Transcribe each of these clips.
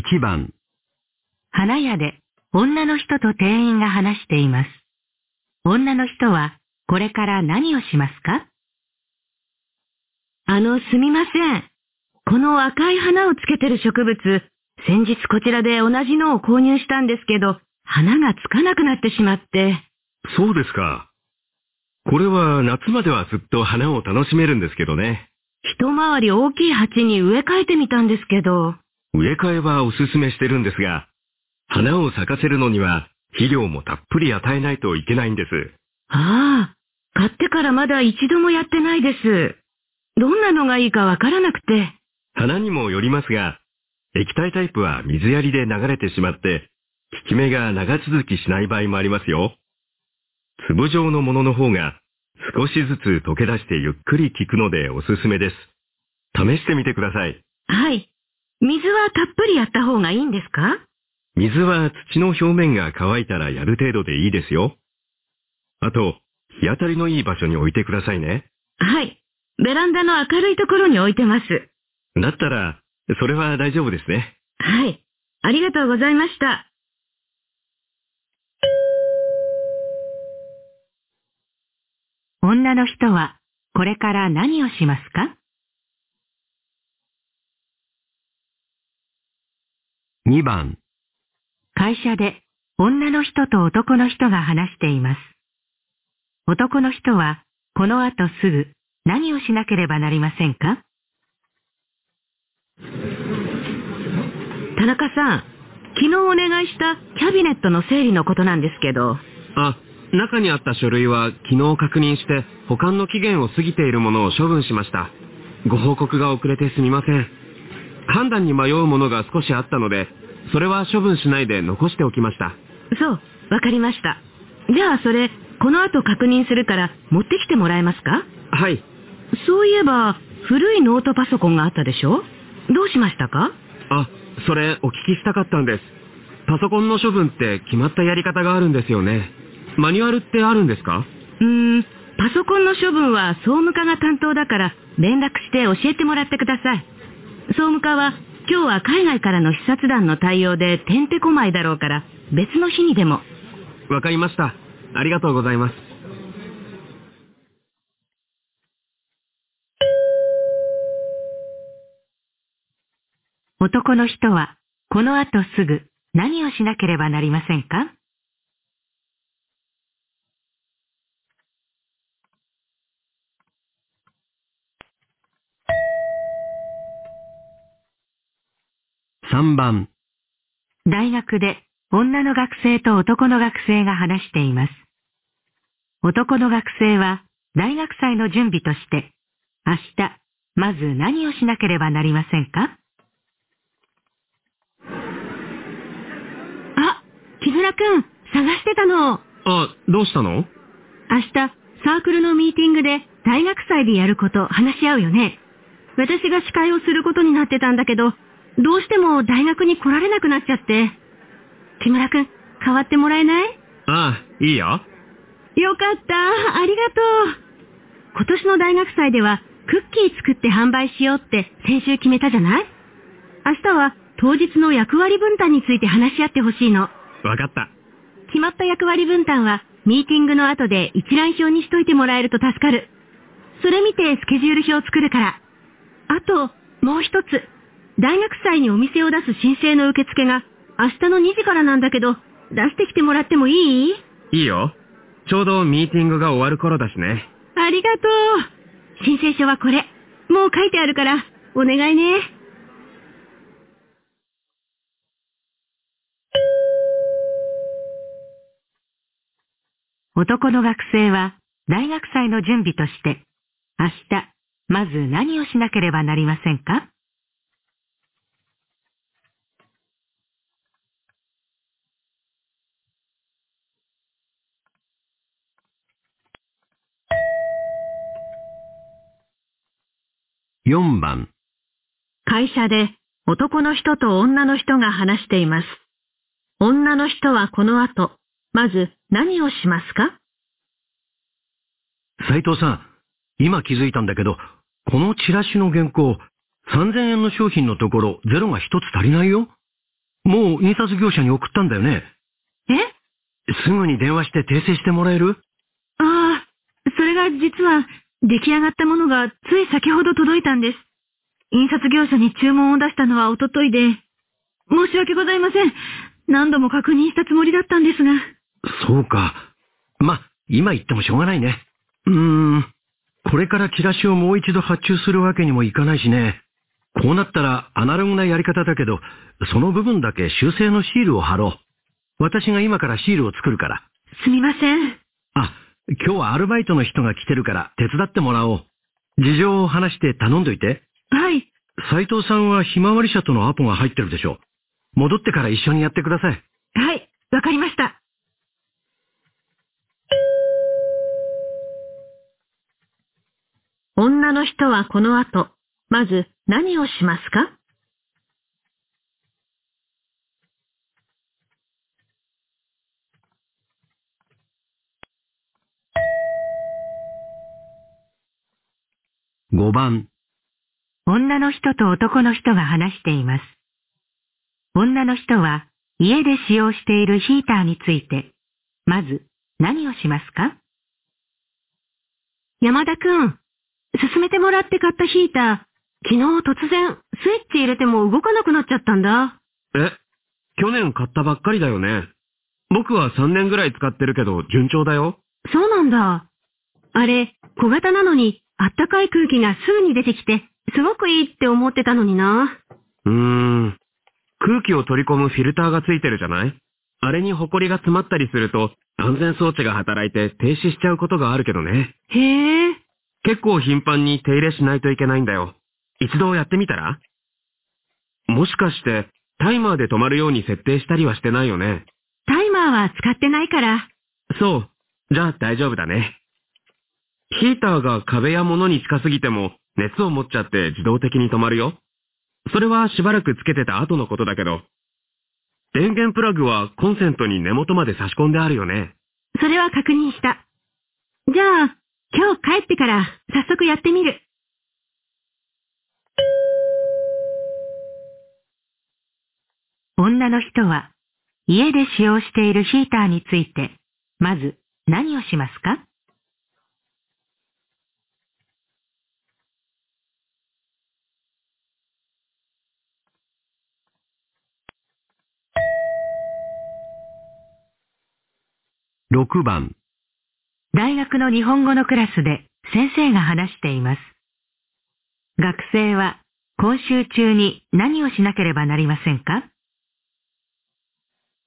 1番、花屋で女の人と店員が話しています。女の人はこれから何をしますか？あの、すみません。この赤い花をつけてる植物、先日こちらで同じのを購入したんですけど、花がつかなくなってしまって。そうですか。これは夏まではずっと花を楽しめるんですけどね。一回り大きい鉢に植え替えてみたんですけど。植え替えはおすすめしてるんですが、花を咲かせるのには肥料もたっぷり与えないといけないんです。ああ、買ってからまだ一度もやってないです。どんなのがいいかわからなくて。花にもよりますが、液体タイプは水やりで流れてしまって、効き目が長続きしない場合もありますよ。粒状のものの方が少しずつ溶け出してゆっくり効くのでおすすめです。試してみてください。はい。水はたっぷりやった方がいいんですか？水は土の表面が乾いたらやる程度でいいですよ。あと、日当たりのいい場所に置いてくださいね。はい。ベランダの明るいところに置いてます。だったら、それは大丈夫ですね。はい。ありがとうございました。女の人はこれから何をしますか？2番、会社で女の人と男の人が話しています。男の人はこの後すぐ何をしなければなりませんか？田中さん、昨日お願いしたキャビネットの整理のことなんですけど、あ、中にあった書類は昨日確認して保管の期限を過ぎているものを処分しました。ご報告が遅れてすみません。判断に迷うものが少しあったので、それは処分しないで残しておきました。そう、わかりました。じゃあそれ、この後確認するから持ってきてもらえますか？はい。そういえば、古いノートパソコンがあったでしょ？どうしましたか？あ、それお聞きしたかったんです。パソコンの処分って決まったやり方があるんですよね。マニュアルってあるんですか？うーん、パソコンの処分は総務課が担当だから連絡して教えてもらってください。総務課は今日は海外からの視察団の対応でてんてこまいだろうから別の日にでも。わかりました。ありがとうございます。男の人はこの後すぐ何をしなければなりませんか？3番、大学で女の学生と男の学生が話しています。男の学生は大学祭の準備として明日まず何をしなければなりませんか？あ、木村くん、探してたの。あ、どうしたの？明日、サークルのミーティングで大学祭でやること話し合うよね。私が司会をすることになってたんだけど、どうしても大学に来られなくなっちゃって。木村くん、代わってもらえない？ああ、いいよ。よかった。ありがとう。今年の大学祭ではクッキー作って販売しようって先週決めたじゃない？明日は当日の役割分担について話し合ってほしいの。わかった。決まった役割分担はミーティングの後で一覧表にしといてもらえると助かる。それ見てスケジュール表を作るから。あと、もう一つ。大学祭にお店を出す申請の受付が明日の2時からなんだけど、出してきてもらってもいい？いいよ。ちょうどミーティングが終わる頃だしね。ありがとう。申請書はこれ。もう書いてあるから、お願いね。男の学生は大学祭の準備として、明日、まず何をしなければなりませんか？4番、会社で男の人と女の人が話しています。女の人はこの後、まず何をしますか？斉藤さん、今気づいたんだけど、このチラシの原稿、3000円の商品のところゼロが一つ足りないよ。もう印刷業者に送ったんだよね。え？すぐに電話して訂正してもらえる？ああ、それが実は出来上がったものがつい先ほど届いたんです。印刷業者に注文を出したのはおとといで、申し訳ございません。何度も確認したつもりだったんですが。そうか。ま、今言ってもしょうがないね。うーん。これからチラシをもう一度発注するわけにもいかないしね。こうなったらアナログなやり方だけど、その部分だけ修正のシールを貼ろう。私が今からシールを作るから。すみません。あ、今日はアルバイトの人が来てるから手伝ってもらおう。事情を話して頼んどいて。はい。斉藤さんはひまわり社とのアポが入ってるでしょ。戻ってから一緒にやってください。はい、わかりました。女の人はこの後、まず何をしますか？5番、女の人と男の人が話しています。女の人は家で使用しているヒーターについて、まず何をしますか？山田くん、勧めてもらって買ったヒーター、昨日突然スイッチ入れても動かなくなっちゃったんだ。え？去年買ったばっかりだよね。僕は3年ぐらい使ってるけど順調だよ。そうなんだ。あれ、小型なのにあったかい空気がすぐに出てきて、すごくいいって思ってたのにな。うーん。空気を取り込むフィルターがついてるじゃない？あれにホコリが詰まったりすると安全装置が働いて停止しちゃうことがあるけどね。へえ。結構頻繁に手入れしないといけないんだよ。一度やってみたら？もしかしてタイマーで止まるように設定したりはしてないよね。タイマーは使ってないから。そう。じゃあ大丈夫だね。ヒーターが壁や物に近すぎても熱を持っちゃって自動的に止まるよ。それはしばらくつけてた後のことだけど。電源プラグはコンセントに根元まで差し込んであるよね。それは確認した。じゃあ、今日帰ってから早速やってみる。女の人は家で使用しているヒーターについて、まず何をしますか？6番、大学の日本語のクラスで先生が話しています。学生は今週中に何をしなければなりませんか？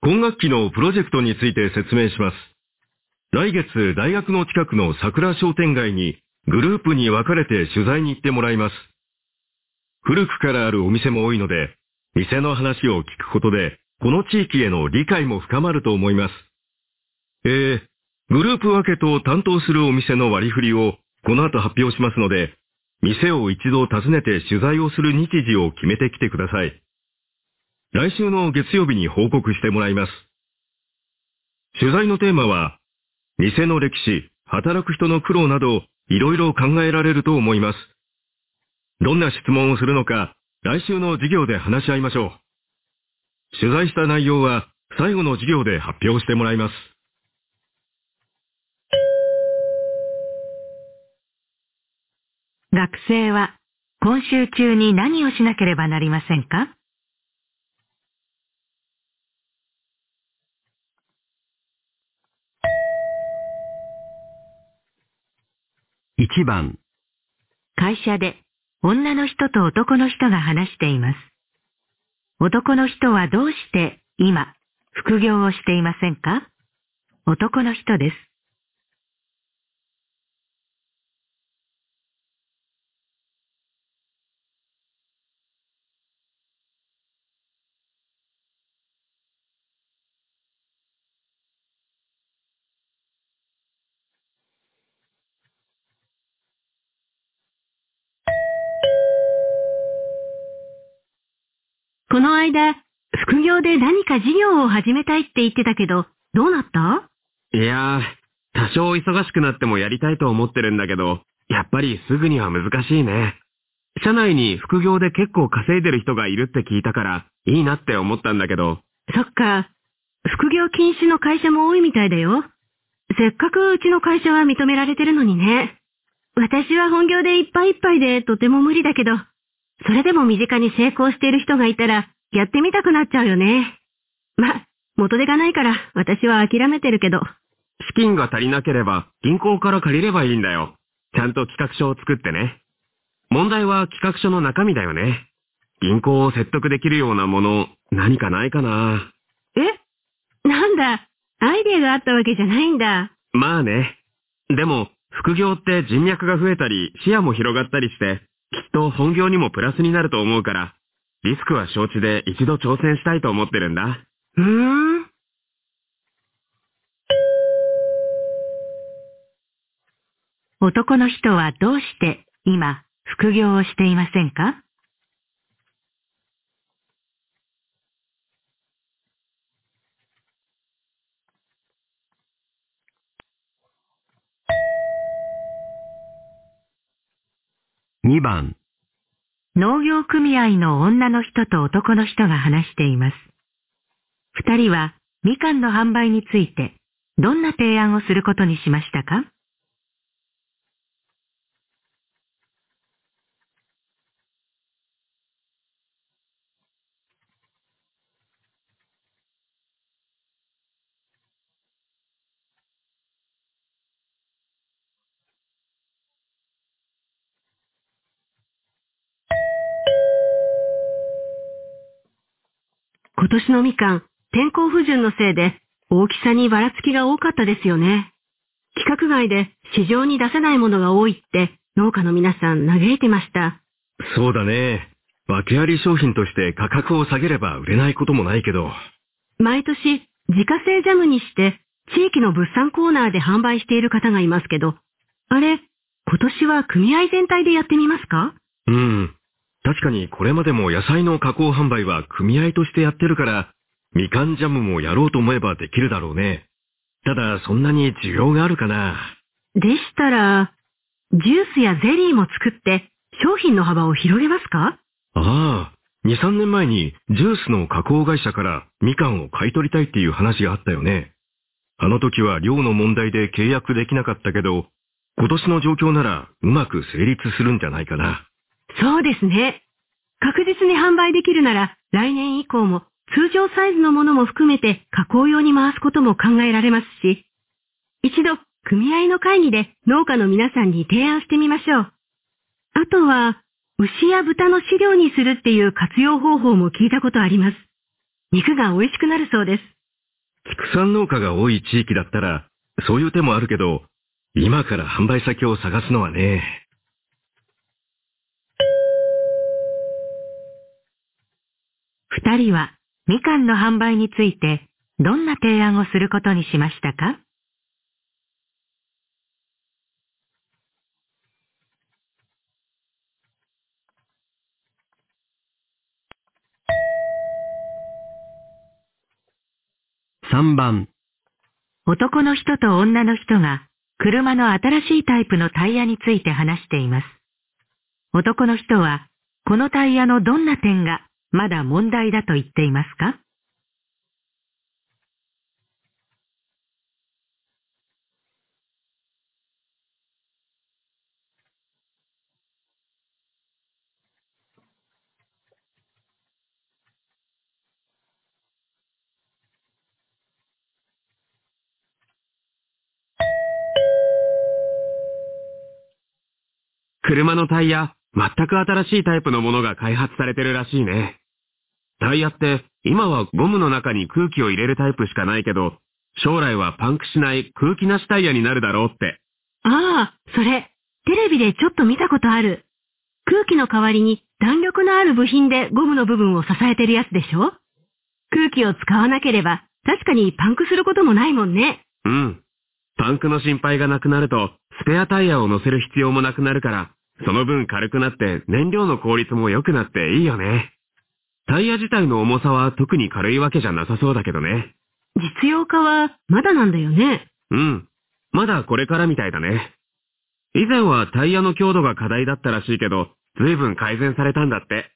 今学期のプロジェクトについて説明します。来月、大学の近くの桜商店街にグループに分かれて取材に行ってもらいます。古くからあるお店も多いので、店の話を聞くことで、この地域への理解も深まると思います。えー、グループ分けと担当するお店の割り振りをこの後発表しますので、店を一度訪ねて取材をする日時を決めてきてください。来週の月曜日に報告してもらいます。取材のテーマは、店の歴史、働く人の苦労など、いろいろ考えられると思います。どんな質問をするのか、来週の授業で話し合いましょう。取材した内容は、最後の授業で発表してもらいます。学生は今週中に何をしなければなりませんか？1番、会社で女の人と男の人が話しています。男の人はどうして今副業をしていませんか？男の人です。この間、副業で何か事業を始めたいって言ってたけど、どうなった？いやー、多少忙しくなってもやりたいと思ってるんだけど、やっぱりすぐには難しいね。社内に副業で結構稼いでる人がいるって聞いたから、いいなって思ったんだけど、そっか。副業禁止の会社も多いみたいだよ。せっかくうちの会社は認められてるのにね。私は本業でいっぱいいっぱいでとても無理だけど、それでも身近に成功している人がいたら、やってみたくなっちゃうよね。ま、元手がないから私は諦めてるけど。資金が足りなければ銀行から借りればいいんだよ。ちゃんと企画書を作ってね。問題は企画書の中身だよね。銀行を説得できるようなもの、何かないかな。え？なんだ、アイデアがあったわけじゃないんだ。まあね。でも、副業って人脈が増えたり、視野も広がったりして、きっと本業にもプラスになると思うから、リスクは承知で一度挑戦したいと思ってるんだ。うー？ん。男の人はどうして今副業をしていませんか？2番、農業組合の女の人と男の人が話しています。二人はみかんの販売についてどんな提案をすることにしましたか？年のみかん、天候不順のせいで大きさにばらつきが多かったですよね。規格外で市場に出せないものが多いって農家の皆さん嘆いてました。そうだね。訳あり商品として価格を下げれば売れないこともないけど。毎年自家製ジャムにして地域の物産コーナーで販売している方がいますけど、あれ、今年は組合全体でやってみますか？うん。確かにこれまでも野菜の加工販売は組合としてやってるから、みかんジャムもやろうと思えばできるだろうね。ただ、そんなに需要があるかな。でしたら、ジュースやゼリーも作って商品の幅を広げますか？ああ、2、3年前にジュースの加工会社からみかんを買い取りたいっていう話があったよね。あの時は量の問題で契約できなかったけど、今年の状況ならうまく成立するんじゃないかな。そうですね。確実に販売できるなら来年以降も通常サイズのものも含めて加工用に回すことも考えられますし、一度組合の会議で農家の皆さんに提案してみましょう。あとは、牛や豚の飼料にするっていう活用方法も聞いたことあります。肉が美味しくなるそうです。畜産農家が多い地域だったら、そういう手もあるけど、今から販売先を探すのはね。二人はみかんの販売についてどんな提案をすることにしましたか？3番、男の人と女の人が車の新しいタイプのタイヤについて話しています。男の人はこのタイヤのどんな点がまだ問題だと言っていますか？車のタイヤ、全く新しいタイプのものが開発されてるらしいね。タイヤって、今はゴムの中に空気を入れるタイプしかないけど、将来はパンクしない空気なしタイヤになるだろうって。ああ、それ、テレビでちょっと見たことある。空気の代わりに弾力のある部品でゴムの部分を支えてるやつでしょ？空気を使わなければ確かにパンクすることもないもんね。うん。パンクの心配がなくなると、スペアタイヤを乗せる必要もなくなるから、その分軽くなって燃料の効率も良くなっていいよね。タイヤ自体の重さは特に軽いわけじゃなさそうだけどね。実用化はまだなんだよね。うん。まだこれからみたいだね。以前はタイヤの強度が課題だったらしいけど、随分改善されたんだって。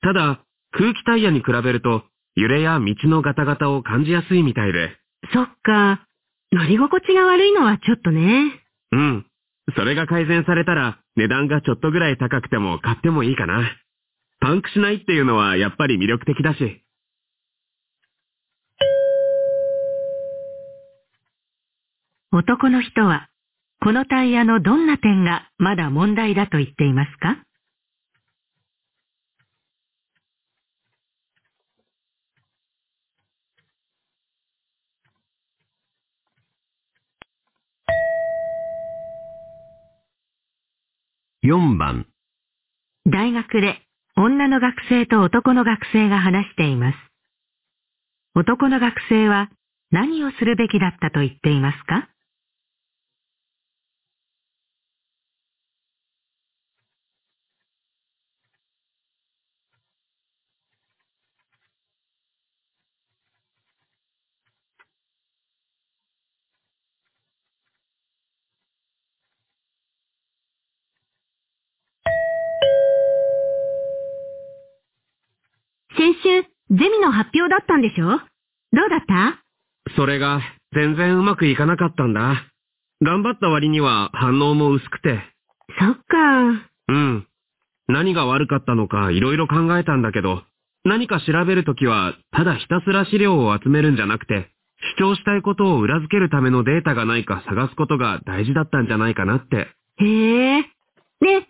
ただ、空気タイヤに比べると揺れや道のガタガタを感じやすいみたいで。そっか。乗り心地が悪いのはちょっとね。うん。それが改善されたら値段がちょっとぐらい高くても買ってもいいかな。パンクしないっていうのはやっぱり魅力的だし。男の人は、このタイヤのどんな点がまだ問題だと言っていますか？4番、大学で女の学生と男の学生が話しています。男の学生は何をするべきだったと言っていますか？週、ゼミの発表だったんでしょ？どうだった？それが全然うまくいかなかったんだ。頑張った割には反応も薄くて。そっか。うん。何が悪かったのか色々考えたんだけど、何か調べるときは、ただひたすら資料を集めるんじゃなくて、主張したいことを裏付けるためのデータがないか探すことが大事だったんじゃないかなって。へえ。で、テ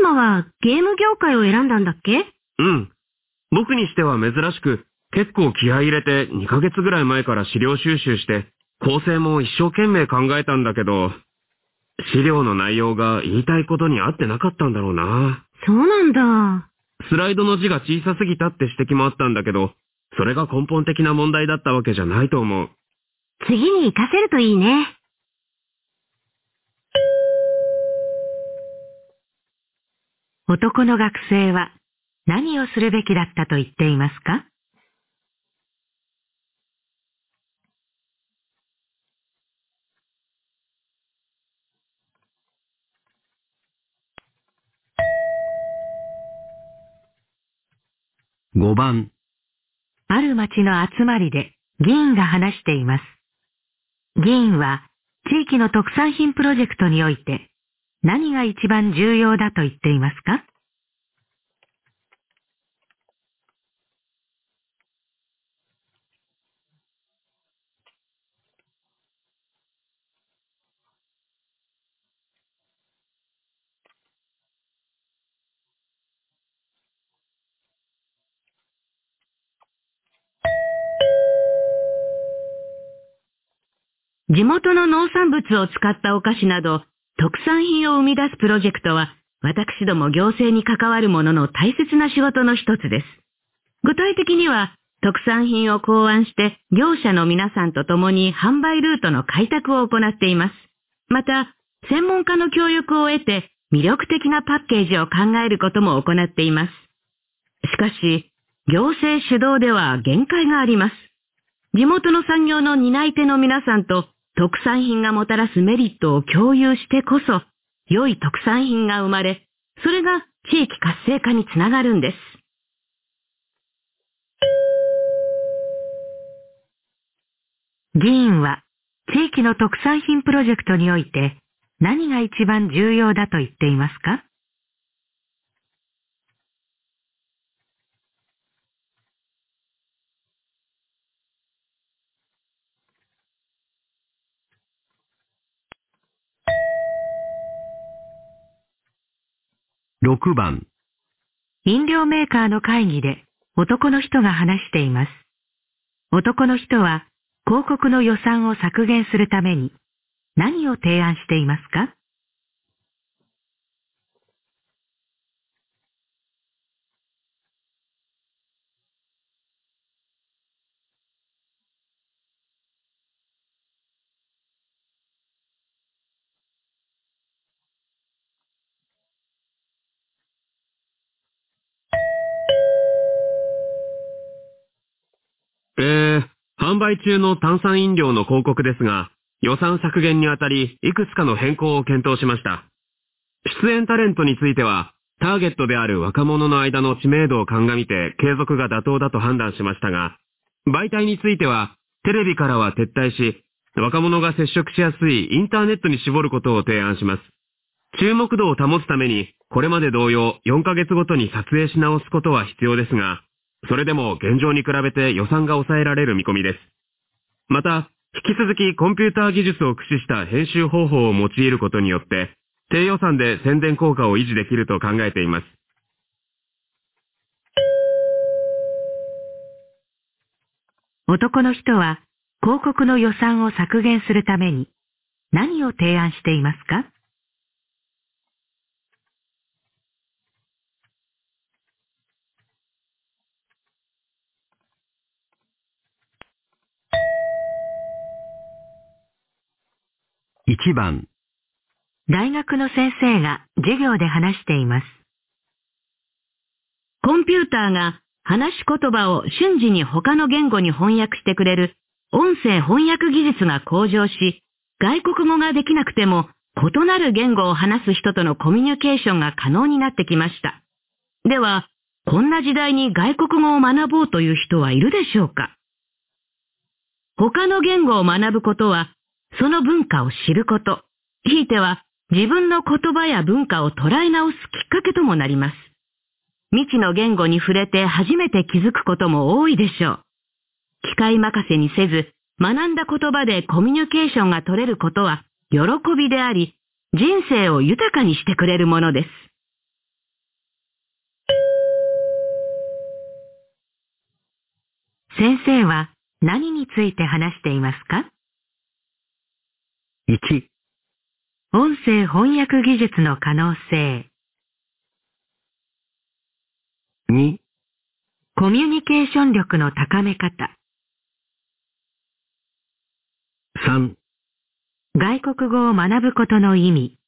ーマはゲーム業界を選んだんだっけ？うん。僕にしては珍しく、結構気合い入れて2ヶ月ぐらい前から資料収集して、構成も一生懸命考えたんだけど、資料の内容が言いたいことに合ってなかったんだろうな。そうなんだ。スライドの字が小さすぎたって指摘もあったんだけど、それが根本的な問題だったわけじゃないと思う。次に活かせるといいね。男の学生は何をするべきだったと言っていますか？5番、ある町の集まりで議員が話しています。議員は地域の特産品プロジェクトにおいて何が一番重要だと言っていますか？地元の農産物を使ったお菓子など、特産品を生み出すプロジェクトは、私ども行政に関わるものの大切な仕事の一つです。具体的には、特産品を考案して、業者の皆さんと共に販売ルートの開拓を行っています。また、専門家の教育を得て、魅力的なパッケージを考えることも行っています。しかし、行政主導では限界があります。地元の産業の担い手の皆さんと特産品がもたらすメリットを共有してこそ、良い特産品が生まれ、それが地域活性化につながるんです。議員は地域の特産品プロジェクトにおいて何が一番重要だと言っていますか？6番、飲料メーカーの会議で男の人が話しています。男の人は広告の予算を削減するために何を提案していますか？売中の炭酸飲料の広告ですが、予算削減にあたり、いくつかの変更を検討しました。出演タレントについては、ターゲットである若者の間の知名度を鑑みて継続が妥当だと判断しましたが、媒体については、テレビからは撤退し、若者が接触しやすいインターネットに絞ることを提案します。注目度を保つために、これまで同様4ヶ月ごとに撮影し直すことは必要ですが、それでも現状に比べて予算が抑えられる見込みです。また、引き続きコンピューター技術を駆使した編集方法を用いることによって、低予算で宣伝効果を維持できると考えています。男の人は広告の予算を削減するために何を提案していますか？1番大学の先生が授業で話しています。コンピューターが話し言葉を瞬時に他の言語に翻訳してくれる音声翻訳技術が向上し、外国語ができなくても異なる言語を話す人とのコミュニケーションが可能になってきました。では、こんな時代に外国語を学ぼうという人はいるでしょうか？他の言語を学ぶことは、その文化を知ること、ひいては自分の言葉や文化を捉え直すきっかけともなります。未知の言語に触れて初めて気づくことも多いでしょう。機械任せにせず、学んだ言葉でコミュニケーションが取れることは喜びであり、人生を豊かにしてくれるものです。先生は何について話していますか？?1 音声翻訳技術の可能性。2コミュニケーション力の高め方。3外国語を学ぶことの意味。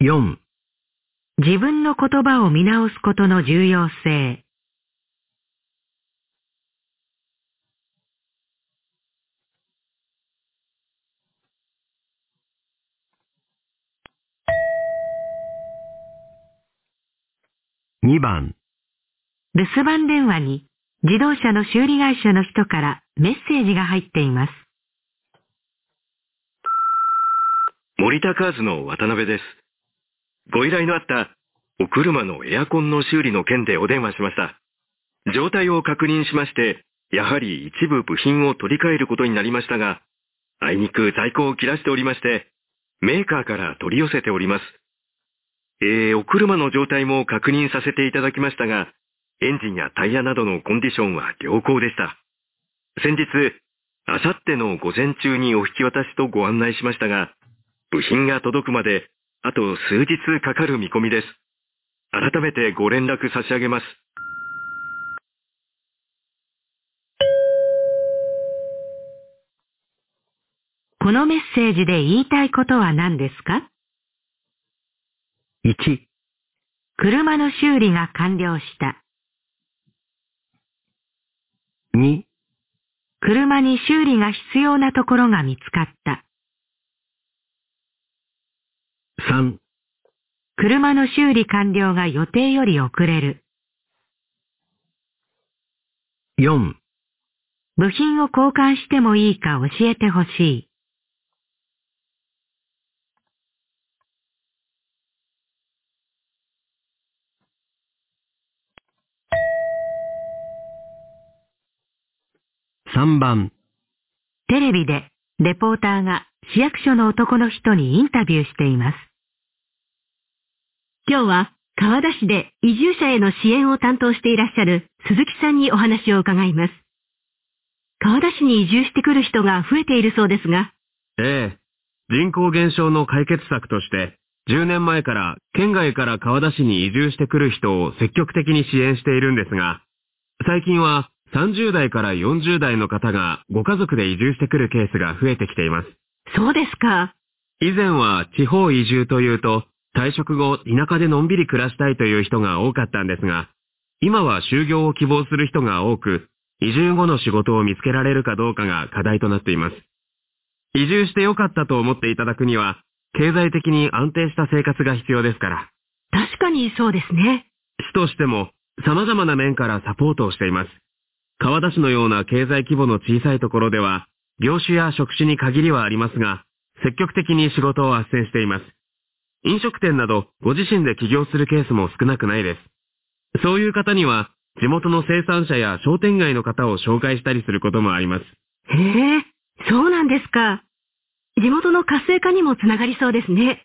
4自分の言葉を見直すことの重要性。2番留守番電話に自動車の修理会社の人からメッセージが入っています。森田カーズの渡辺です。ご依頼のあったお車のエアコンの修理の件でお電話しました。状態を確認しまして、やはり一部部品を取り替えることになりましたが、あいにく在庫を切らしておりまして、メーカーから取り寄せております。えー、お車の状態も確認させていただきましたが、エンジンやタイヤなどのコンディションは良好でした。先日、あさっての午前中にお引き渡しとご案内しましたが、部品が届くまであと数日かかる見込みです。改めてご連絡差し上げます。このメッセージで言いたいことは何ですか？1車の修理が完了した。2車に修理が必要なところが見つかった。3車の修理完了が予定より遅れる。4部品を交換してもいいか教えてほしい。3番テレビでレポーターが市役所の男の人にインタビューしています。今日は川田市で移住者への支援を担当していらっしゃる鈴木さんにお話を伺います。川田市に移住してくる人が増えているそうですが。ええ。人口減少の解決策として、10年前から県外から川田市に移住してくる人を積極的に支援しているんですが、最近は30代から40代の方がご家族で移住してくるケースが増えてきています。そうですか。以前は地方移住というと、退職後田舎でのんびり暮らしたいという人が多かったんですが、今は就業を希望する人が多く、移住後の仕事を見つけられるかどうかが課題となっています。移住してよかったと思っていただくには、経済的に安定した生活が必要ですから。確かにそうですね。市としても様々な面からサポートをしています。川田市のような経済規模の小さいところでは、業種や職種に限りはありますが、積極的に仕事を斡旋しています。飲食店などご自身で起業するケースも少なくないです。そういう方には、地元の生産者や商店街の方を紹介したりすることもあります。へえ、そうなんですか。地元の活性化にもつながりそうですね。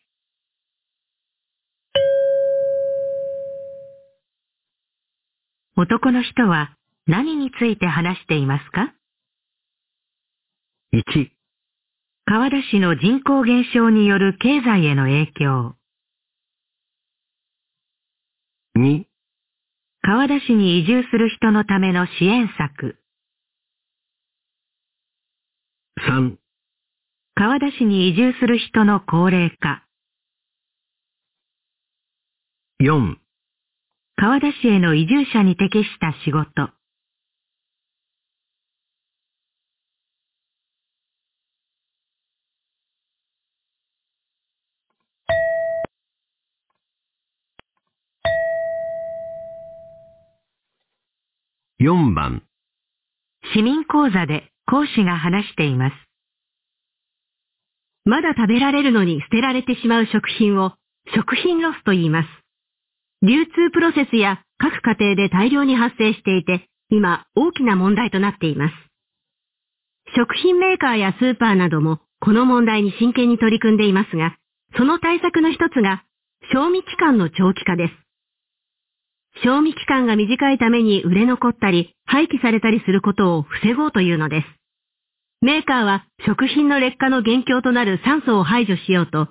男の人は何について話していますか？1、川田市の人口減少による経済への影響。2、川田市に移住する人のための支援策。3、川田市に移住する人の高齢化。4、川田市への移住者に適した仕事。4番、市民講座で講師が話しています。まだ食べられるのに捨てられてしまう食品を食品ロスと言います。流通プロセスや各家庭で大量に発生していて、今大きな問題となっています。食品メーカーやスーパーなどもこの問題に真剣に取り組んでいますが、その対策の一つが、賞味期間の長期化です。賞味期間が短いために売れ残ったり、廃棄されたりすることを防ごうというのです。メーカーは食品の劣化の元凶となる酸素を排除しようと、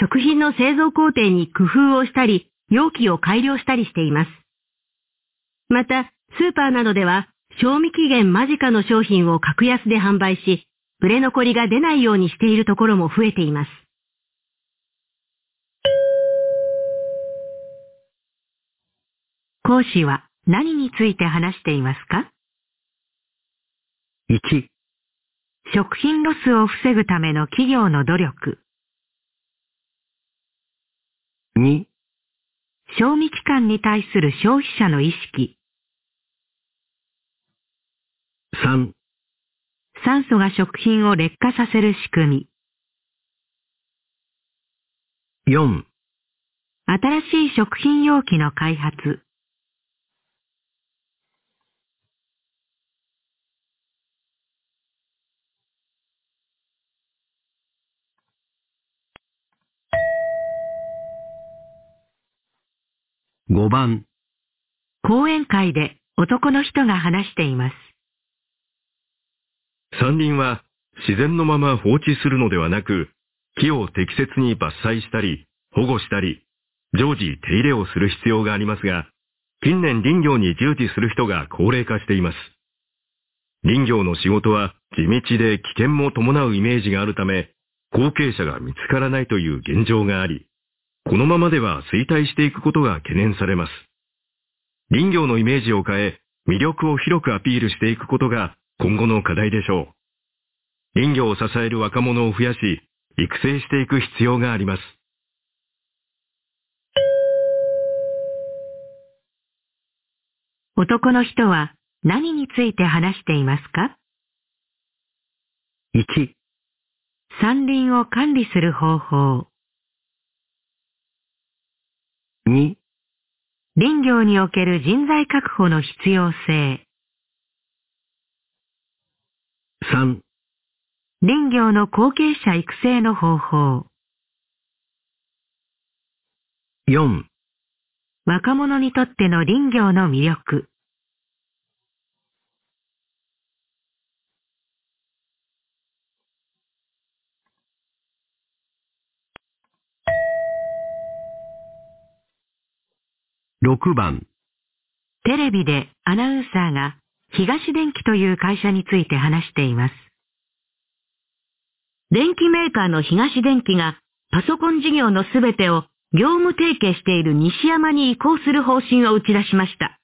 食品の製造工程に工夫をしたり、容器を改良したりしています。また、スーパーなどでは、賞味期限間近の商品を格安で販売し、売れ残りが出ないようにしているところも増えています。講師は何について話していますか？1、食品ロスを防ぐための企業の努力。2、賞味期間に対する消費者の意識。3、酸素が食品を劣化させる仕組み。4、新しい食品容器の開発。5番、講演会で男の人が話しています。山林は自然のまま放置するのではなく、木を適切に伐採したり、保護したり、常時手入れをする必要がありますが、近年林業に従事する人が高齢化しています。林業の仕事は地道で危険も伴うイメージがあるため、後継者が見つからないという現状があり、このままでは衰退していくことが懸念されます。林業のイメージを変え、魅力を広くアピールしていくことが今後の課題でしょう。林業を支える若者を増やし、育成していく必要があります。男の人は何について話していますか？1、山林を管理する方法。2、林業における人材確保の必要性。3、林業の後継者育成の方法。4、若者にとっての林業の魅力。6番、テレビでアナウンサーが東電機という会社について話しています。電機メーカーの東電機がパソコン事業のすべてを業務提携している西山に移行する方針を打ち出しました。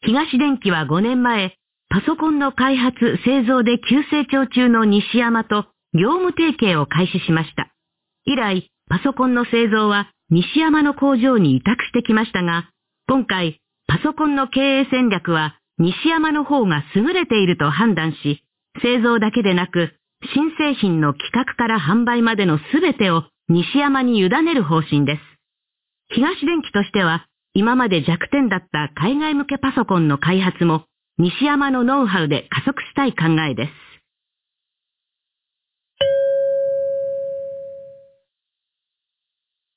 東電機は5年前、パソコンの開発、製造で急成長中の西山と業務提携を開始しました。以来、パソコンの製造は西山の工場に委託してきましたが、今回パソコンの経営戦略は西山の方が優れていると判断し、製造だけでなく、新製品の企画から販売までのすべてを西山に委ねる方針です。東電機としては、今まで弱点だった海外向けパソコンの開発も西山のノウハウで加速したい考えです。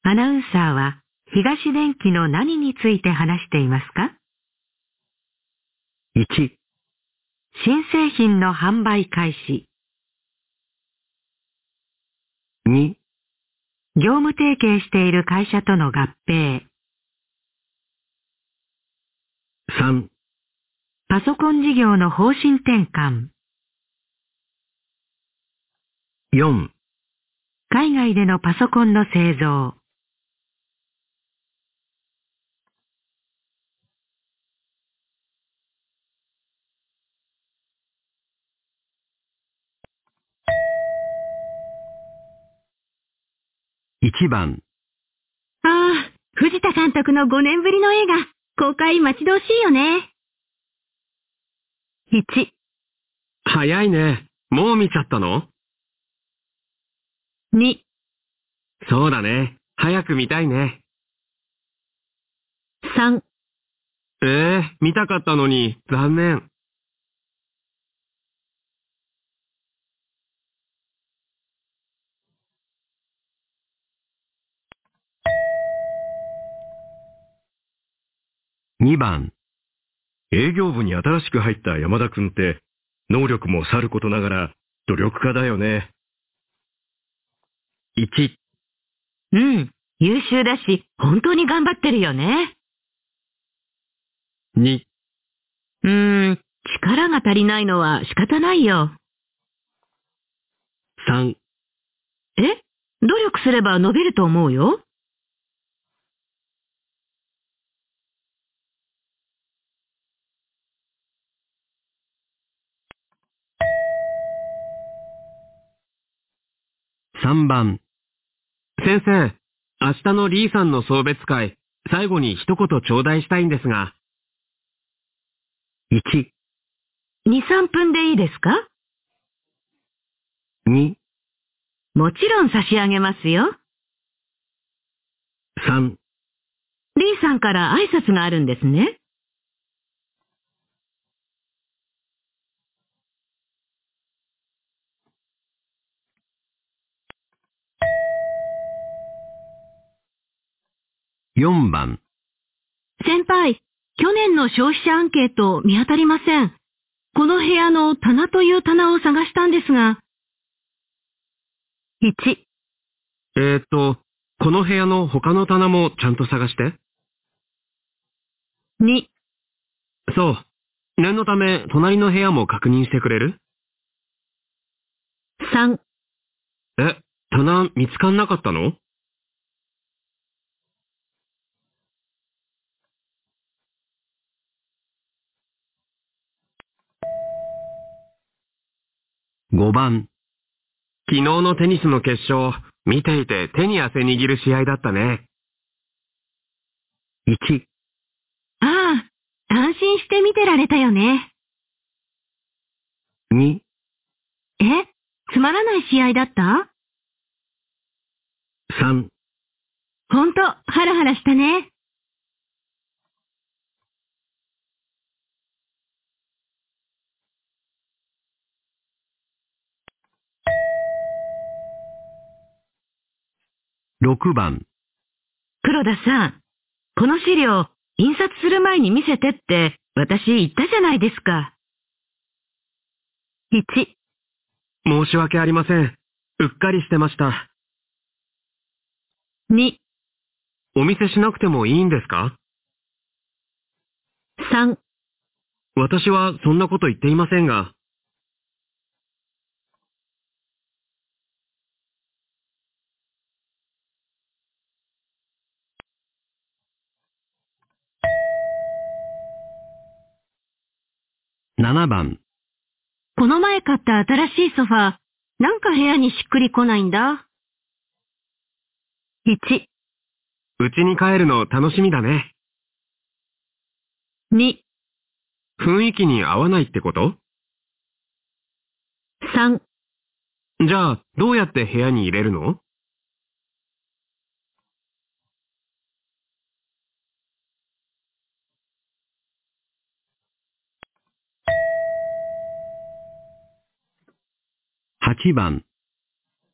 アナウンサーは東電機の何について話していますか？1、新製品の販売開始、2、業務提携している会社との合併、3、パソコン事業の方針転換、4、海外でのパソコンの製造、1番、ああ、藤田監督の5年ぶりの映画、公開待ち遠しいよね。1、早いね。もう見ちゃったの？2、そうだね。早く見たいね。3、ええ見たかったのに、残念。2番、営業部に新しく入った山田くんって、能力もさることながら、努力家だよね。1、うん、優秀だし、本当に頑張ってるよね。2、うーん、力が足りないのは仕方ないよ。3、え？努力すれば伸びると思うよ。3番、先生、明日のリーさんの送別会、最後に一言頂戴したいんですが、1、2、3分でいいですか？2、もちろん差し上げますよ。3、リーさんから挨拶があるんですね。4番、先輩、去年の消費者アンケート見当たりません。この部屋の棚という棚を探したんですが。1、えーっと、この部屋の他の棚もちゃんと探して。2、そう。念のため、隣の部屋も確認してくれる？3、え、棚見つかんなかったの？5番、昨日のテニスの決勝、見ていて手に汗握る試合だったね。1、ああ、安心して見てられたよね。2、え？つまらない試合だった？3、ほんと、ハラハラしたね。6番、黒田さん、この資料、印刷する前に見せてって、私言ったじゃないですか。1、申し訳ありません。うっかりしてました。2、お見せしなくてもいいんですか？3、私はそんなこと言っていませんが。7番、この前買った新しいソファー、なんか部屋にしっくりこないんだ。1、うちに帰るの楽しみだね。2、雰囲気に合わないってこと？3、じゃあ、どうやって部屋に入れるの？8番、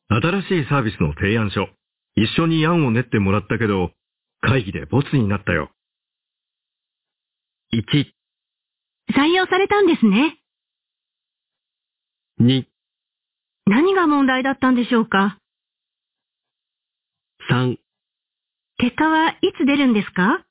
新しいサービスの提案書。一緒に案を練ってもらったけど、会議でボツになったよ。1、採用されたんですね。2、何が問題だったんでしょうか？3、結果はいつ出るんですか？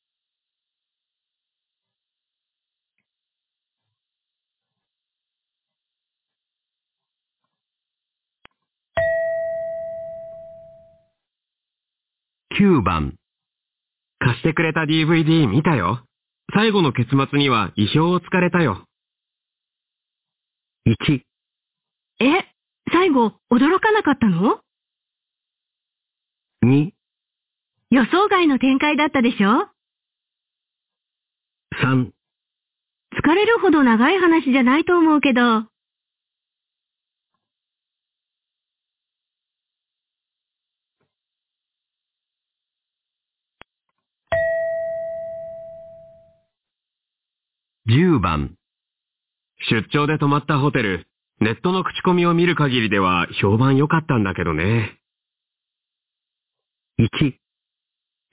9番、貸してくれた DVD 見たよ。最後の結末には意表をつかれたよ。1、え、最後、驚かなかったの？2、予想外の展開だったでしょ？3、疲れるほど長い話じゃないと思うけど。10番、出張で泊まったホテル、ネットの口コミを見る限りでは評判良かったんだけどね。1、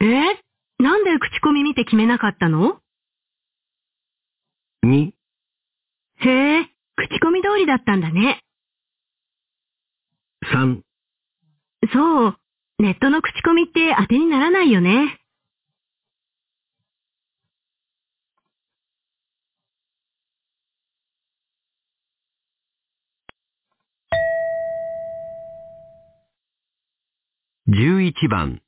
え？なんで口コミ見て決めなかったの？2、へえ、口コミ通りだったんだね。3、そう、ネットの口コミって当てにならないよね。11番、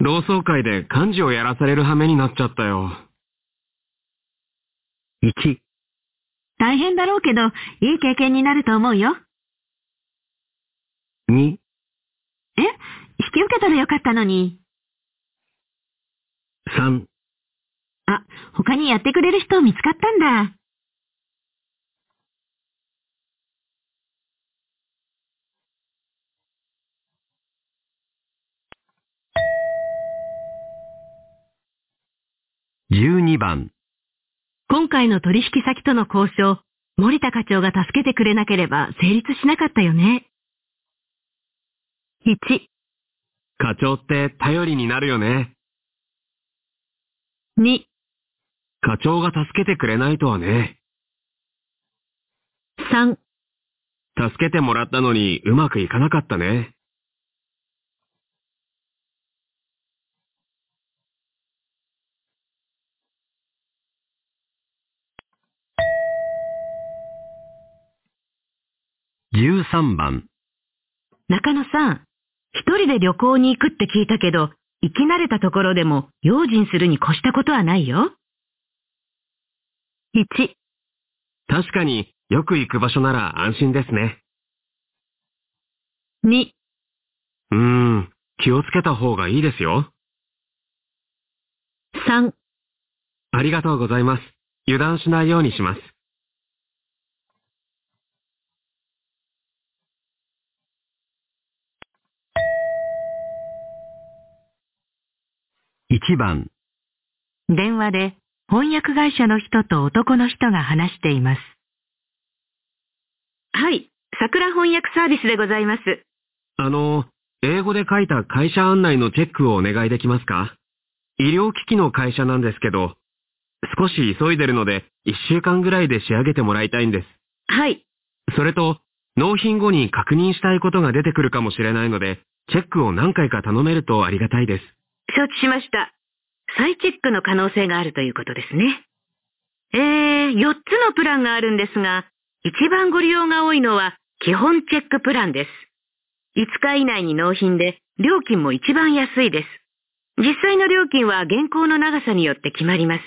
同窓会で幹事をやらされる羽目になっちゃったよ。1、大変だろうけど、いい経験になると思うよ。2、え？引き受けたらよかったのに。3、あ、他にやってくれる人見つかったんだ。12番、今回の取引先との交渉、森田課長が助けてくれなければ成立しなかったよね。1、課長って頼りになるよね。2、課長が助けてくれないとはね。3、助けてもらったのにうまくいかなかったね。13番、中野さん、一人で旅行に行くって聞いたけど、行き慣れたところでも用心するに越したことはないよ。1、確かによく行く場所なら安心ですね。2、うーん、気をつけた方がいいですよ。3、ありがとうございます。油断しないようにします。1番、電話で翻訳会社の人と男の人が話しています。はい、桜翻訳サービスでございます。あの、英語で書いた会社案内のチェックをお願いできますか？医療機器の会社なんですけど、少し急いでるので、一週間ぐらいで仕上げてもらいたいんです。はい、それと、納品後に確認したいことが出てくるかもしれないので、チェックを何回か頼めるとありがたいです。承知しました。再チェックの可能性があるということですね。えー、4つのプランがあるんですが、一番ご利用が多いのは基本チェックプランです。5日以内に納品で、料金も一番安いです。実際の料金は原稿の長さによって決まります。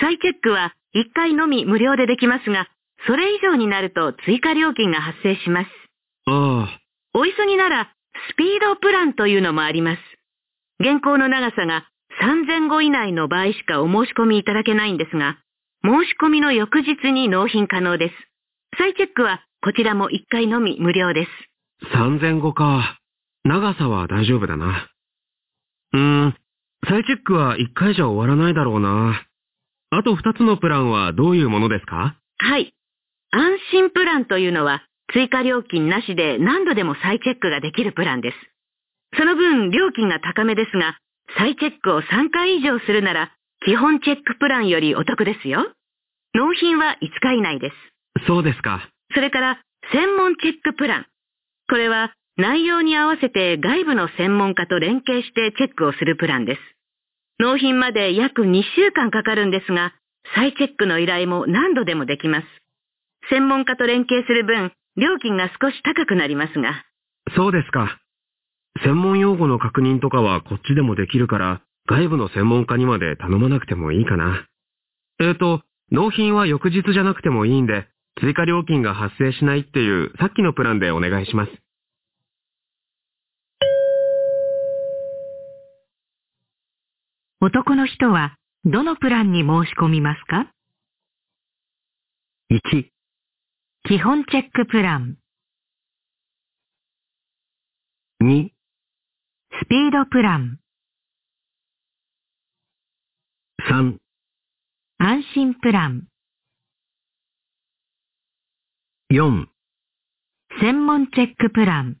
再チェックは1回のみ無料でできますが、それ以上になると追加料金が発生します。ああ、お急ぎなら、スピードプランというのもあります。原稿の長さが3000語以内の場合しかお申し込みいただけないんですが、申し込みの翌日に納品可能です。再チェックはこちらも1回のみ無料です。3000語か。長さは大丈夫だな。うーん、再チェックは1回じゃ終わらないだろうな。あと2つのプランはどういうものですか？はい。安心プランというのは追加料金なしで何度でも再チェックができるプランです。その分料金が高めですが、再チェックを3回以上するなら基本チェックプランよりお得ですよ。納品は5日以内です。そうですか。それから専門チェックプラン。これは内容に合わせて外部の専門家と連携してチェックをするプランです。納品まで約2週間かかるんですが、再チェックの依頼も何度でもできます。専門家と連携する分、料金が少し高くなりますが、そうですか。専門用語の確認とかはこっちでもできるから、外部の専門家にまで頼まなくてもいいかな。えーと、納品は翌日じゃなくてもいいんで、追加料金が発生しないっていうさっきのプランでお願いします。男の人はどのプランに申し込みますか？1、基本チェックプラン、2、スピードプラン、3、安心プラン、4、専門チェックプラン、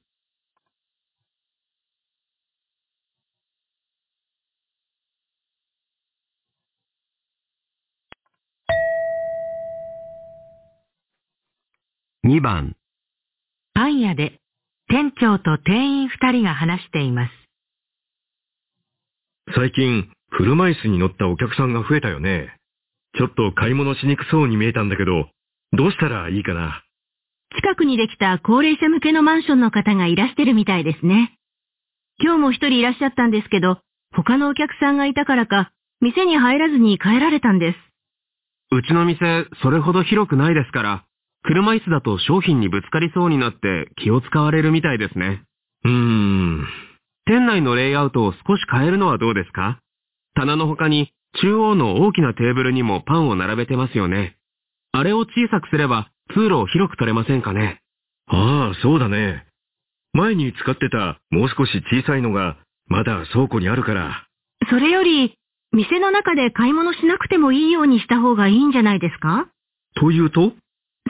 2番、パン屋で店長と店員二人が話しています。最近、車椅子に乗ったお客さんが増えたよね。ちょっと買い物しにくそうに見えたんだけど、どうしたらいいかな。近くにできた高齢者向けのマンションの方がいらしてるみたいですね。今日も一人いらっしゃったんですけど、他のお客さんがいたからか、店に入らずに帰られたんです。うちの店、それほど広くないですから、車椅子だと商品にぶつかりそうになって気を使われるみたいですね。うーん。店内のレイアウトを少し変えるのはどうですか？棚の他に中央の大きなテーブルにもパンを並べてますよね。あれを小さくすれば通路を広く取れませんかね？ああ、そうだね。前に使ってたもう少し小さいのが、まだ倉庫にあるから。それより、店の中で買い物しなくてもいいようにした方がいいんじゃないですか？というと？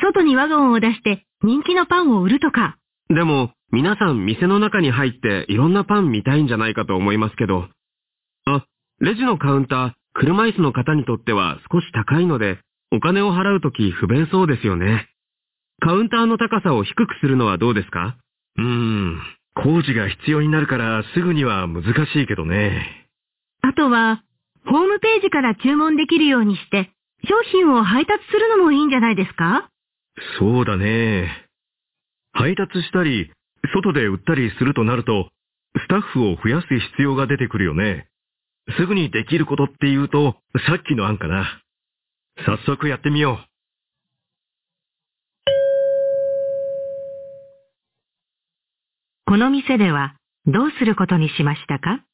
外にワゴンを出して人気のパンを売るとか。でも、皆さん店の中に入っていろんなパン見たいんじゃないかと思いますけど。あ、レジのカウンター、車椅子の方にとっては少し高いので、お金を払うとき不便そうですよね。カウンターの高さを低くするのはどうですか？うーん。工事が必要になるからすぐには難しいけどね。あとは、ホームページから注文できるようにして、商品を配達するのもいいんじゃないですか？そうだね。配達したり、外で売ったりするとなると、スタッフを増やす必要が出てくるよね。すぐにできることっていうと、さっきの案かな。早速やってみよう。この店ではどうすることにしましたか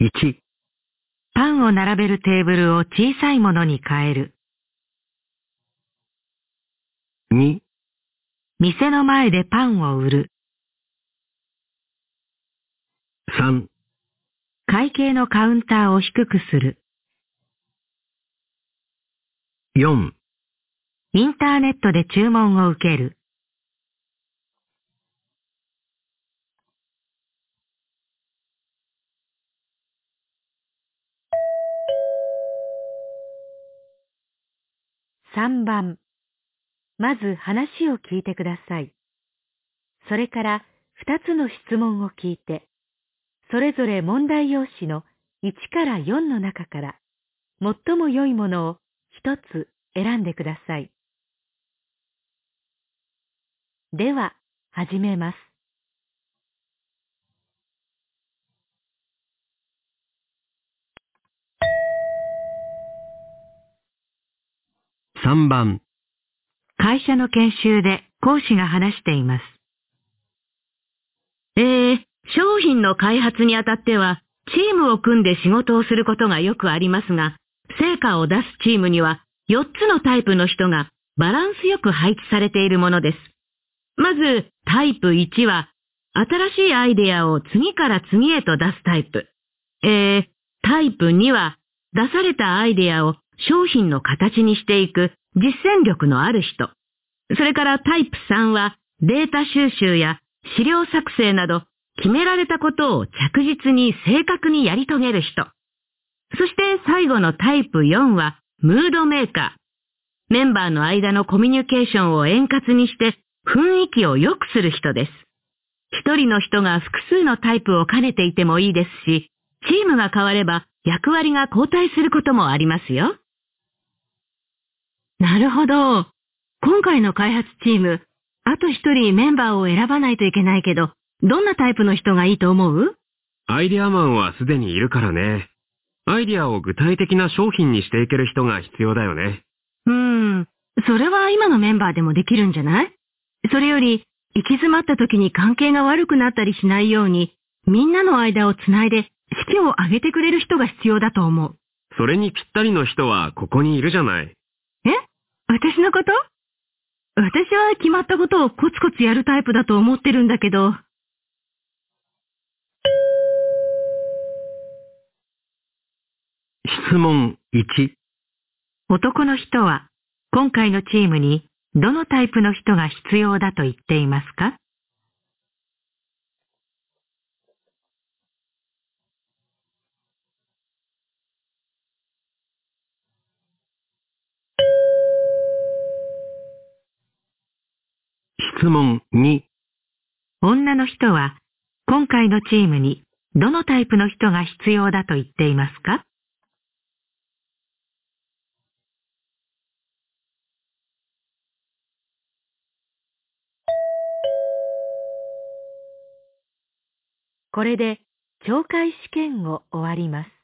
？1、パンを並べるテーブルを小さいものに変える。2、店の前でパンを売る。3、会計のカウンターを低くする。4、インターネットで注文を受ける。3番。まず話を聞いてください。それから2つの質問を聞いて、それぞれ問題用紙の1から4の中から最も良いものを1つ選んでください。では、始めます。3番、会社の研修で講師が話しています。えー、商品の開発にあたっては、チームを組んで仕事をすることがよくありますが、成果を出すチームには4つのタイプの人がバランスよく配置されているものです。まず、タイプ1は、新しいアイデアを次から次へと出すタイプ。えー、タイプ2は、出されたアイデアを商品の形にしていく実践力のある人。それからタイプ3は、データ収集や資料作成など決められたことを着実に正確にやり遂げる人。そして最後のタイプ4は、ムードメーカー。メンバーの間のコミュニケーションを円滑にして雰囲気を良くする人です。一人の人が複数のタイプを兼ねていてもいいですし、チームが変われば役割が交代することもありますよ。なるほど。今回の開発チーム、あと一人メンバーを選ばないといけないけど、どんなタイプの人がいいと思う？アイデアマンはすでにいるからね。アイデアを具体的な商品にしていける人が必要だよね。うーん、それは今のメンバーでもできるんじゃない？それより、行き詰まった時に関係が悪くなったりしないように、みんなの間をつないで士気を上げてくれる人が必要だと思う。それにぴったりの人はここにいるじゃない。え私のこと？私は決まったことをコツコツやるタイプだと思ってるんだけど。質問1。男の人は、今回のチームにどのタイプの人が必要だと言っていますか？問2。女の人は、今回のチームにどのタイプの人が必要だと言っていますか？これで懲戒試験を終わります。